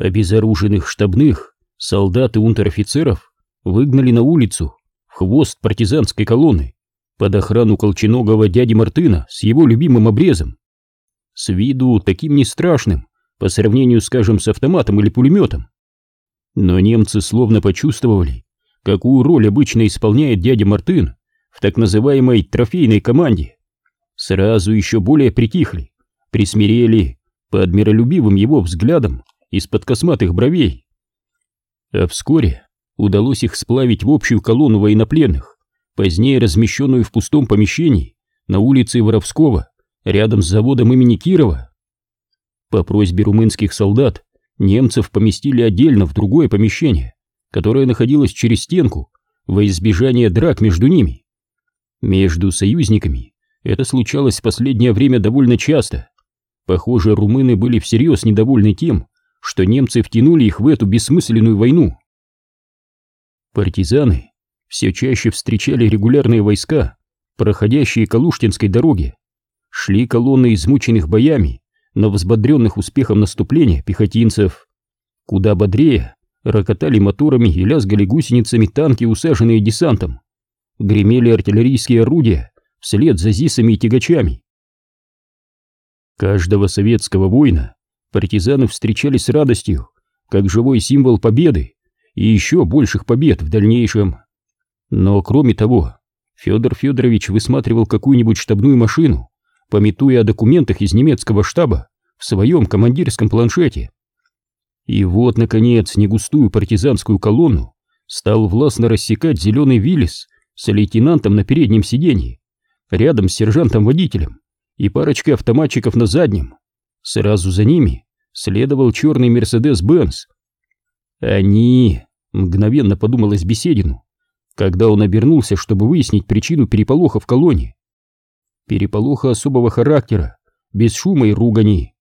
Обезоруженных штабных, солдат и унтер-офицеров выгнали на улицу, в хвост партизанской колонны, под охрану колченогого дяди Мартына с его любимым обрезом. С виду таким не страшным, по сравнению, скажем, с автоматом или пулеметом. Но немцы словно почувствовали, какую роль обычно исполняет дядя Мартын в так называемой трофейной команде. Сразу еще более притихли, присмирели под миролюбивым его взглядом из-под косматых бровей. А вскоре удалось их сплавить в общую колонну военнопленных, позднее размещенную в пустом помещении на улице Воровского, рядом с заводом имени Кирова. По просьбе румынских солдат немцев поместили отдельно в другое помещение, которое находилось через стенку, во избежание драк между ними. Между союзниками это случалось в последнее время довольно часто. Похоже, румыны были всерьез недовольны тем, что немцы втянули их в эту бессмысленную войну. Партизаны все чаще встречали регулярные войска, проходящие Калуштинской дороге, шли колонны измученных боями, но взбодренных успехом наступления пехотинцев. Куда бодрее рокотали моторами и лязгали гусеницами танки, усаженные десантом. Гремели артиллерийские орудия вслед за ЗИСами и тягачами. Каждого советского воина партизаны встречали с радостью, как живой символ победы и еще больших побед в дальнейшем. Но кроме того, Федор Федорович высматривал какую-нибудь штабную машину, пометуя о документах из немецкого штаба в своем командирском планшете. И вот, наконец, негустую партизанскую колонну стал властно рассекать зеленый Виллис с лейтенантом на переднем сиденье, рядом с сержантом-водителем и парочкой автоматчиков на заднем. Сразу за ними следовал черный Мерседес-Бенц. Они, мгновенно подумалось Беседину, когда он обернулся, чтобы выяснить причину переполоха в колонии. Переполоха особого характера, без шума и ругани.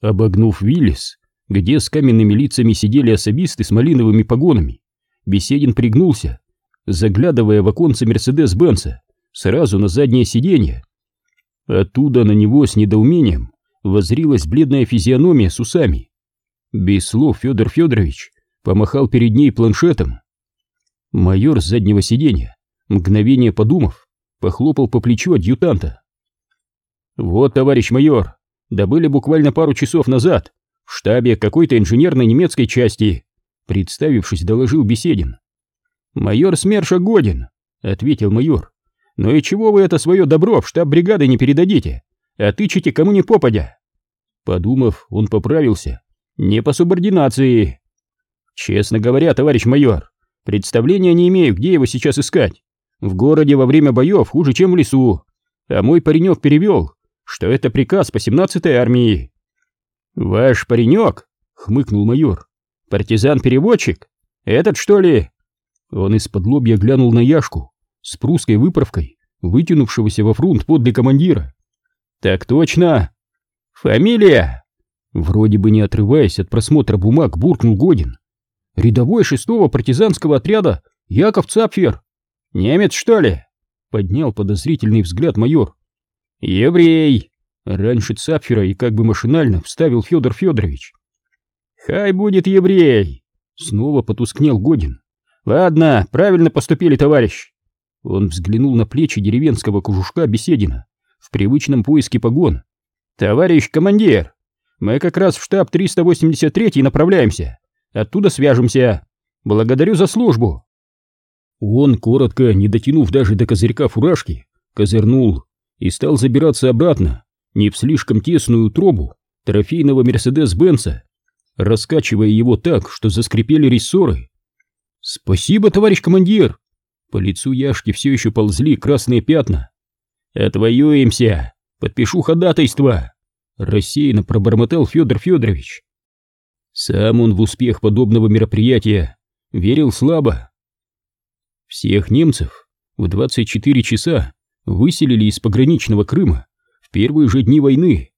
Обогнув Виллис, где с каменными лицами сидели особисты с малиновыми погонами, Беседин пригнулся, заглядывая в оконце Мерседес-Бенца сразу на заднее сиденье. Оттуда на него с недоумением возрилась бледная физиономия с усами. Без слов Федор Федорович помахал перед ней планшетом. Майор с заднего сиденья, мгновение подумав, похлопал по плечу адъютанта. «Вот, товарищ майор, добыли буквально пару часов назад в штабе какой-то инженерной немецкой части», представившись, доложил Беседин. «Майор СМЕРШа годен», — ответил майор. «Но и чего вы это свое добро в штаб бригады не передадите? а тычете кому не попадя. Подумав, он поправился. Не по субординации. Честно говоря, товарищ майор, представления не имею, где его сейчас искать. В городе во время боев хуже, чем в лесу. А мой паренек перевел, что это приказ по 17-й армии. Ваш паренек? Хмыкнул майор. Партизан-переводчик? Этот что ли? Он из-под лобья глянул на Яшку с прусской выправкой, вытянувшегося во фрунт подле командира. «Так точно! Фамилия!» Вроде бы не отрываясь от просмотра бумаг, буркнул Годин. «Рядовой шестого партизанского отряда Яков Цапфер!» «Немец, что ли?» Поднял подозрительный взгляд майор. «Еврей!» Раньше Цапфера и как бы машинально вставил Федор Федорович. «Хай будет еврей!» Снова потускнел Годин. «Ладно, правильно поступили, товарищ!» Он взглянул на плечи деревенского кожушка Беседина в привычном поиске погон. «Товарищ командир, мы как раз в штаб 383 направляемся. Оттуда свяжемся. Благодарю за службу». Он, коротко, не дотянув даже до козырька фуражки, козырнул и стал забираться обратно, не в слишком тесную трубу трофейного Мерседес-Бенца, раскачивая его так, что заскрипели рессоры. «Спасибо, товарищ командир!» По лицу Яшки все еще ползли красные пятна. «Отвоюемся! Подпишу ходатайство!» Рассеянно пробормотал Федор Федорович. Сам он в успех подобного мероприятия верил слабо. Всех немцев в 24 часа выселили из пограничного Крыма в первые же дни войны.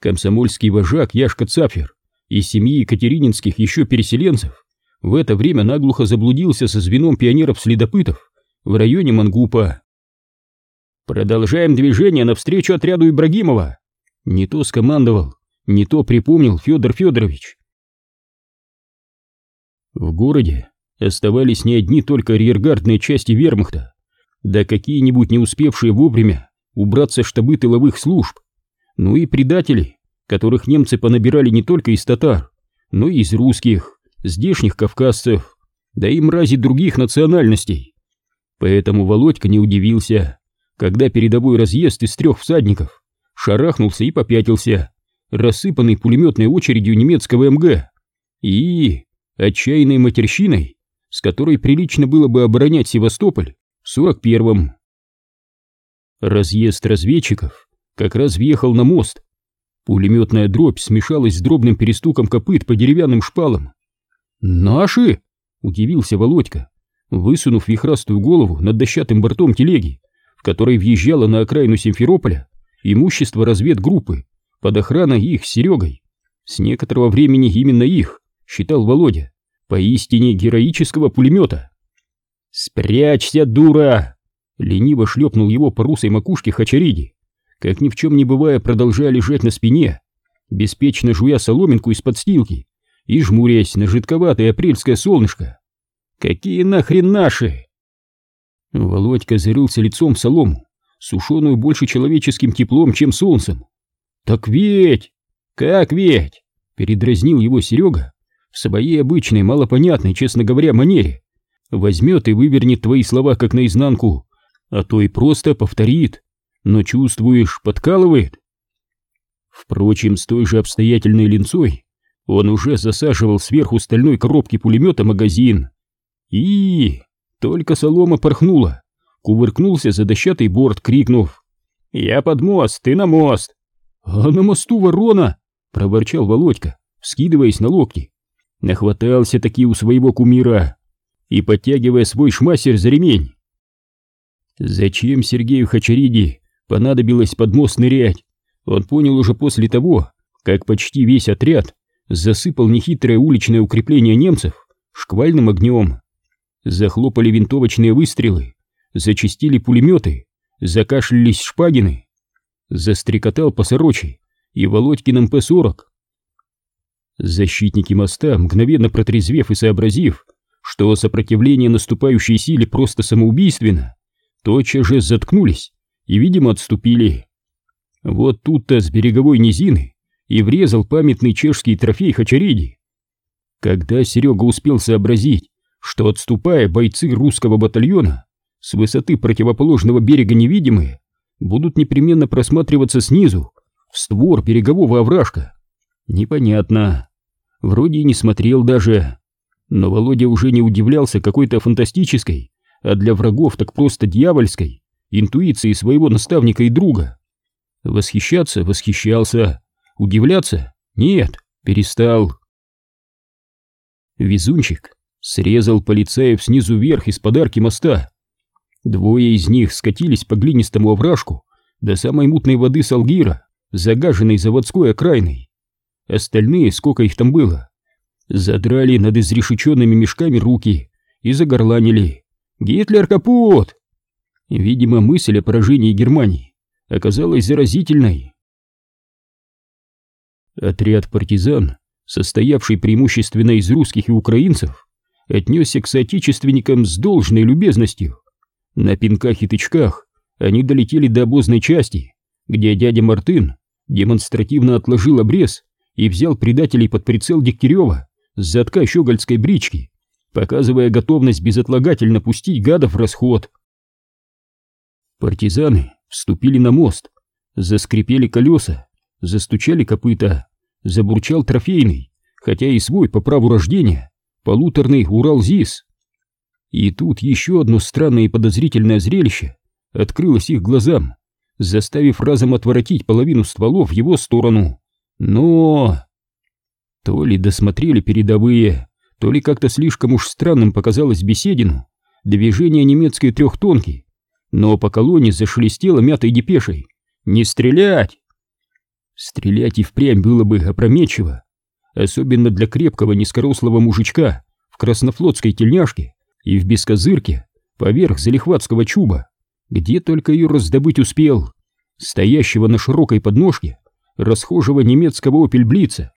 Комсомольский вожак Яшка Цафер из семьи Екатерининских еще переселенцев в это время наглухо заблудился со звеном пионеров-следопытов в районе Мангупа. Продолжаем движение навстречу отряду Ибрагимова. Не то скомандовал, не то припомнил Федор Федорович. В городе оставались не одни только арьергардные части вермахта, да какие-нибудь не успевшие вовремя убраться штабы тыловых служб, ну и предатели, которых немцы понабирали не только из татар, но и из русских, здешних кавказцев, да и мрази других национальностей. Поэтому Володька не удивился, когда передовой разъезд из трех всадников шарахнулся и попятился, рассыпанный пулеметной очередью немецкого МГ и отчаянной матерщиной, с которой прилично было бы оборонять Севастополь в 41-м. Разъезд разведчиков как раз въехал на мост. Пулеметная дробь смешалась с дробным перестуком копыт по деревянным шпалам. «Наши!» — удивился Володька, высунув вихрастую голову над дощатым бортом телеги, в которой въезжало на окраину Симферополя имущество разведгруппы под охраной их Серегой. С некоторого времени именно их, считал Володя, поистине героического пулемета. «Спрячься, дура!» Лениво шлепнул его по русой макушке Хачариди, как ни в чем не бывая, продолжая лежать на спине, беспечно жуя соломинку из подстилки и жмурясь на жидковатое апрельское солнышко. «Какие нахрен наши?» Володька зарылся лицом в солому, сушеную больше человеческим теплом, чем солнцем. «Так ведь! Как ведь?» — передразнил его Серега в своей обычной, малопонятной, честно говоря, манере. Возьмет и вывернет твои слова как наизнанку, а то и просто повторит, но чувствуешь, подкалывает. Впрочем, с той же обстоятельной линцой он уже засаживал сверху стальной коробки пулемета магазин. И только солома порхнула, кувыркнулся за дощатый борт, крикнув «Я под мост, ты на мост!» «А на мосту ворона!» — проворчал Володька, вскидываясь на локти. Нахватался таки у своего кумира и подтягивая свой шмассер за ремень. Зачем Сергею Хачариди понадобилось под мост нырять, он понял уже после того, как почти весь отряд засыпал нехитрое уличное укрепление немцев шквальным огнем. Захлопали винтовочные выстрелы, зачистили пулеметы, закашлялись шпагины. Застрекотал по сорочи и Володькин МП-40. Защитники моста, мгновенно протрезвев и сообразив, что сопротивление наступающей силе просто самоубийственно, тотчас же заткнулись и, видимо, отступили. Вот тут-то с береговой низины и врезал памятный чешский трофей Хачариди. Когда Серега успел сообразить, что, отступая, бойцы русского батальона с высоты противоположного берега невидимые будут непременно просматриваться снизу в створ берегового овражка. Непонятно. Вроде и не смотрел даже. Но Володя уже не удивлялся какой-то фантастической, а для врагов так просто дьявольской, интуиции своего наставника и друга. Восхищаться восхищался, удивляться нет, перестал. Везунчик срезал полицаев снизу вверх из подарки моста. Двое из них скатились по глинистому овражку до самой мутной воды Салгира, загаженной заводской окраиной. Остальные, сколько их там было, задрали над изрешеченными мешками руки и загорланили. Гитлер капут! Видимо, мысль о поражении Германии оказалась заразительной. Отряд партизан, состоявший преимущественно из русских и украинцев, отнесся к соотечественникам с должной любезностью. На пинках и тычках они долетели до обозной части, где дядя Мартын демонстративно отложил обрез и взял предателей под прицел Дегтярева с задка щегольской брички показывая готовность безотлагательно пустить гадов в расход. Партизаны вступили на мост, заскрипели колеса, застучали копыта, забурчал трофейный, хотя и свой по праву рождения, полуторный Урал-ЗИС. И тут еще одно странное и подозрительное зрелище открылось их глазам, заставив разом отворотить половину стволов в его сторону. Но... То ли досмотрели передовые, то ли как-то слишком уж странным показалось беседину движение немецкой трехтонки, но по колонне зашелестело мятой депешей. «Не стрелять!» Стрелять и впрямь было бы опрометчиво, особенно для крепкого низкорослого мужичка в краснофлотской тельняшке и в бескозырке поверх залихватского чуба, где только ее раздобыть успел, стоящего на широкой подножке расхожего немецкого опельблица.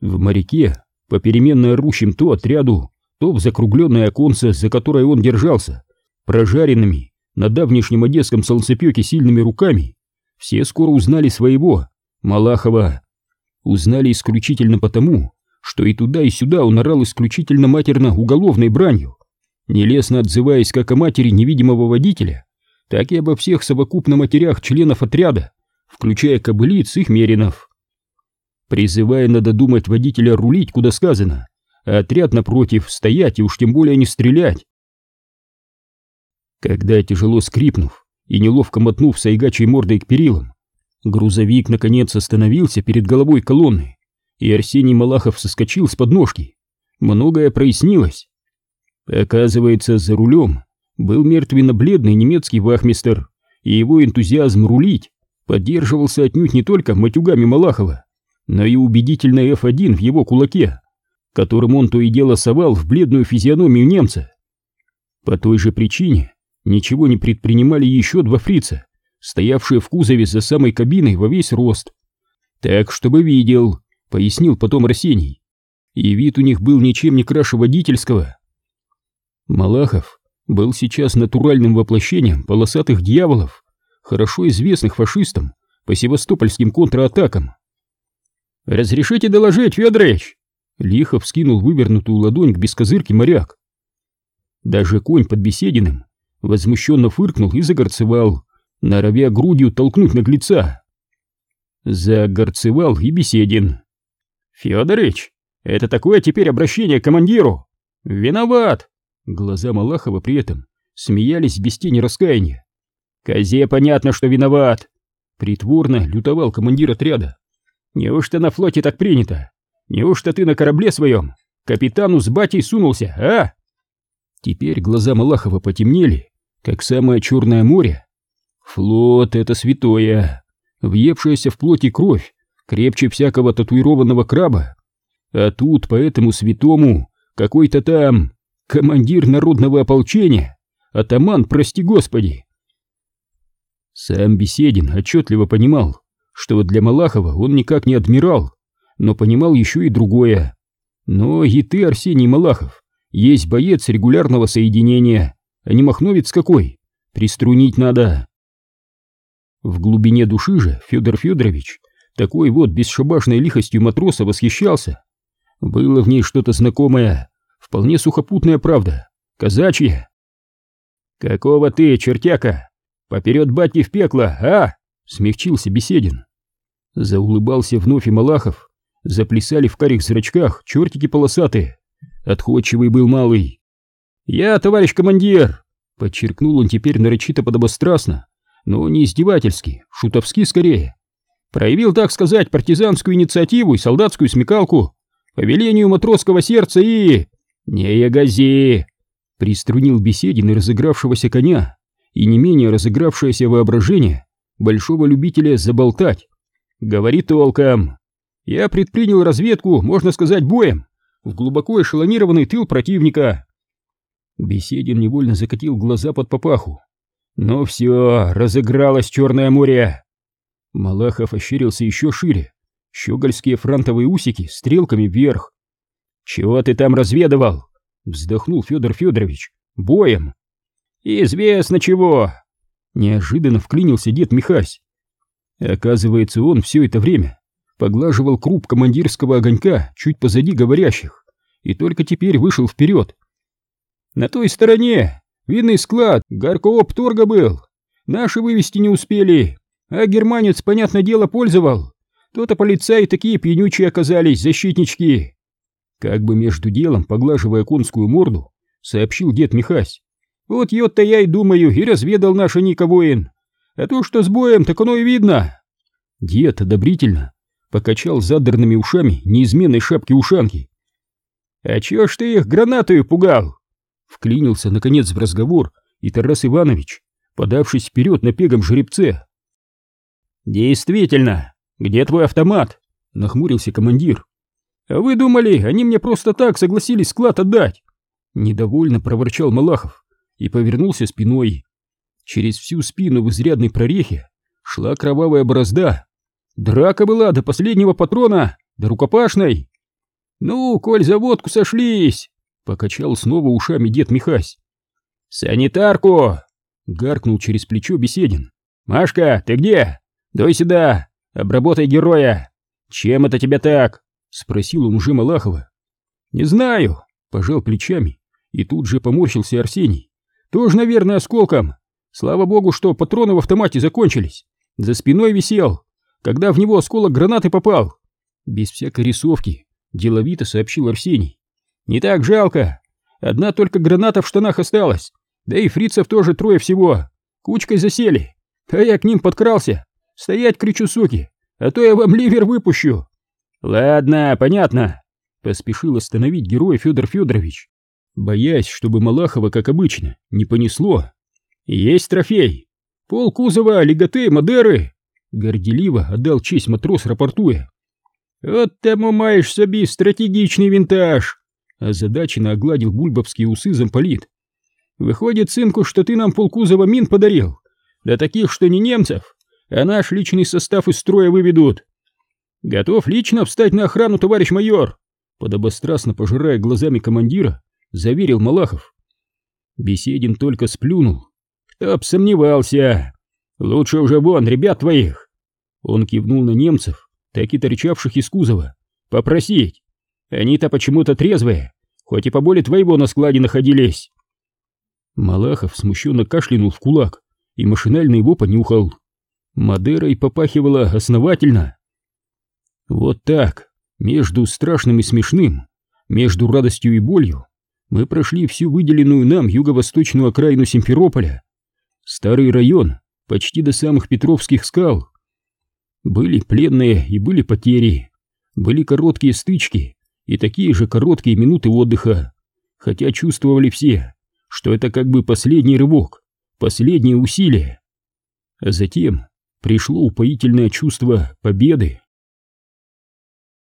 В моряке, попеременно орущим то отряду, то в закругленное оконце, за которое он держался, прожаренными на давнешнем одесском солнцепеке сильными руками, все скоро узнали своего, Малахова. Узнали исключительно потому, что и туда, и сюда он орал исключительно матерно уголовной бранью, нелестно отзываясь как о матери невидимого водителя, так и обо всех совокупно матерях членов отряда, включая кобылиц их меринов. Призывая надо думать водителя рулить, куда сказано, а отряд напротив стоять и уж тем более не стрелять. Когда, тяжело скрипнув и неловко мотнув сайгачей мордой к перилам, грузовик наконец остановился перед головой колонны, и Арсений Малахов соскочил с подножки, многое прояснилось. Оказывается, за рулем был мертвенно-бледный немецкий вахмистер, и его энтузиазм рулить поддерживался отнюдь не только матюгами Малахова, но и убедительной F1 в его кулаке, которым он то и дело совал в бледную физиономию немца. По той же причине ничего не предпринимали еще два фрица, стоявшие в кузове за самой кабиной во весь рост. Так, чтобы видел, пояснил потом Арсений. И вид у них был ничем не краше водительского. Малахов был сейчас натуральным воплощением полосатых дьяволов, хорошо известных фашистам по севастопольским контратакам. «Разрешите доложить, Федорович?» Лихо вскинул вывернутую ладонь к бескозырке моряк. Даже конь под бесединым возмущенно фыркнул и загорцевал, норовя грудью толкнуть наглеца. Загорцевал и беседин. «Федорыч, это такое теперь обращение к командиру! Виноват!» Глаза Малахова при этом смеялись без тени раскаяния. «Козе понятно, что виноват!» Притворно лютовал командир отряда. «Неужто на флоте так принято? Неужто ты на корабле своем капитану с батей сунулся, а?» Теперь глаза Малахова потемнели, как самое черное море. Флот — это святое, въевшаяся в плоти кровь, крепче всякого татуированного краба. А тут по этому святому какой-то там командир народного ополчения, атаман, прости господи. Сам Беседин отчетливо понимал, что для Малахова он никак не адмирал, но понимал еще и другое. Но и ты, Арсений Малахов, есть боец регулярного соединения, а не махновец какой, приструнить надо. В глубине души же Федор Федорович такой вот бесшабашной лихостью матроса восхищался. Было в ней что-то знакомое, вполне сухопутная правда, казачья. «Какого ты, чертяка? Поперед батьки в пекло, а?» — смягчился Беседин. Заулыбался вновь и Малахов, заплясали в карих зрачках чертики полосатые. Отходчивый был малый. «Я, товарищ командир!» — подчеркнул он теперь нарочито подобострастно, но не издевательски, шутовски скорее. Проявил, так сказать, партизанскую инициативу и солдатскую смекалку по велению матросского сердца и... «Не ягози!» — приструнил Беседин и разыгравшегося коня, и не менее разыгравшееся воображение большого любителя заболтать. «Говори толком!» Я предпринял разведку, можно сказать, боем, в глубоко эшелонированный тыл противника. Беседин невольно закатил глаза под папаху. Но все, разыгралось Черное море. Малахов ощерился еще шире. Щегольские фронтовые усики стрелками вверх. «Чего ты там разведывал?» Вздохнул Федор Федорович. «Боем!» «Известно чего!» Неожиданно вклинился дед Михась. Оказывается, он все это время поглаживал круп командирского огонька чуть позади говорящих и только теперь вышел вперед. На той стороне винный склад Горкооп торга был. Наши вывести не успели, а германец, понятное дело, пользовал. То-то полицаи такие пьянючие оказались, защитнички. Как бы между делом, поглаживая конскую морду, сообщил дед Михась. Вот ее-то я и думаю, и разведал наша Ника воин. А то, что с боем, так оно и видно. Дед одобрительно покачал задранными ушами неизменной шапки-ушанки. «А чё ж ты их гранатою пугал?» Вклинился, наконец, в разговор и Тарас Иванович, подавшись вперед на пегом жеребце. «Действительно, где твой автомат?» — нахмурился командир. «А вы думали, они мне просто так согласились склад отдать?» Недовольно проворчал Малахов и повернулся спиной. Через всю спину в изрядной прорехе шла кровавая борозда, Драка была до последнего патрона, до рукопашной. Ну, коль за водку сошлись, покачал снова ушами дед Михась. Санитарку! Гаркнул через плечо Беседин. Машка, ты где? Дай сюда, обработай героя. Чем это тебя так? Спросил он уже Малахова. Не знаю, пожал плечами, и тут же поморщился Арсений. Тоже, наверное, осколком. Слава богу, что патроны в автомате закончились. За спиной висел, когда в него осколок гранаты попал. Без всякой рисовки, деловито сообщил Арсений. Не так жалко. Одна только граната в штанах осталась. Да и фрицев тоже трое всего. Кучкой засели. А я к ним подкрался. Стоять, кричу, суки, а то я вам ливер выпущу. Ладно, понятно. Поспешил остановить героя Федор Федорович, боясь, чтобы Малахова, как обычно, не понесло. Есть трофей. Пол кузова, леготы, Мадеры. Горделиво отдал честь матрос, рапортуя. «От тому маєш собі стратегічний винтаж!» Озадаченно огладил бульбовские усы замполит. «Выходит, сынку, что ты нам полкузова мин подарил, да таких, что не немцев, а наш личный состав из строя выведут. Готов лично встать на охрану, товарищ майор!» Подобострастно пожирая глазами командира, заверил Малахов. Беседин только сплюнул. «Кто б сомневался! Лучше уже вон, ребят твоих!» Он кивнул на немцев, так и торчавших из кузова. «Попросить! Они-то почему-то трезвые, хоть и по боли твоего на складе находились!» Малахов смущенно кашлянул в кулак и машинально его понюхал. Мадерой попахивала основательно. Вот так, между страшным и смешным, между радостью и болью, мы прошли всю выделенную нам юго-восточную окраину Симферополя. Старый район, почти до самых Петровских скал. Были пленные и были потери, были короткие стычки и такие же короткие минуты отдыха, хотя чувствовали все, что это как бы последний рывок, последнее усилие. А затем пришло упоительное чувство победы.